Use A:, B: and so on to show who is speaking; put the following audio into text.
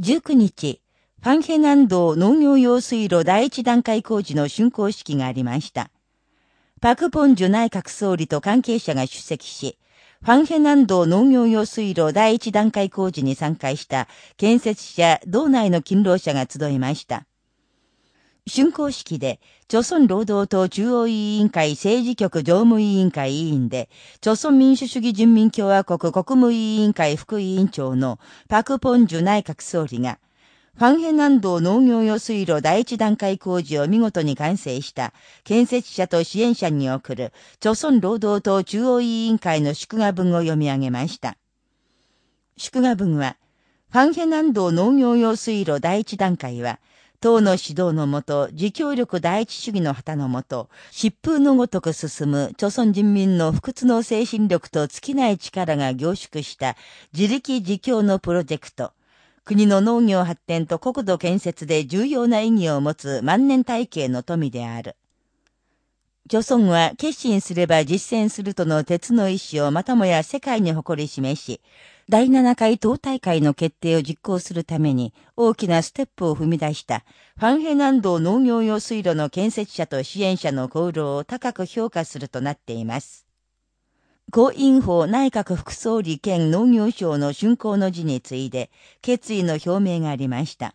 A: 19日、ファンヘ南道農業用水路第一段階工事の竣工式がありました。パクポンジュ内閣総理と関係者が出席し、ファンヘ南道農業用水路第一段階工事に参加した建設者、道内の勤労者が集いました。竣工式で、朝鮮労働党中央委員会政治局常務委員会委員で、朝鮮民主主義人民共和国国務委員会副委員長のパク・ポンジュ内閣総理が、ファンヘ南道農業用水路第一段階工事を見事に完成した建設者と支援者に送る、朝鮮労働党中央委員会の祝賀文を読み上げました。祝賀文は、ファンヘ南道農業用水路第一段階は、党の指導のもと、自強力第一主義の旗のもと、疾風のごとく進む、朝鮮人民の不屈の精神力と尽きない力が凝縮した自力自強のプロジェクト、国の農業発展と国土建設で重要な意義を持つ万年体系の富である。朝鮮は決心すれば実践するとの鉄の意志をまたもや世界に誇り示し、第7回党大会の決定を実行するために大きなステップを踏み出したファンヘ南道農業用水路の建設者と支援者の功労を高く評価するとなっています。公院法内閣副総理兼農業省の竣工の辞に次いで決意の表明がありました。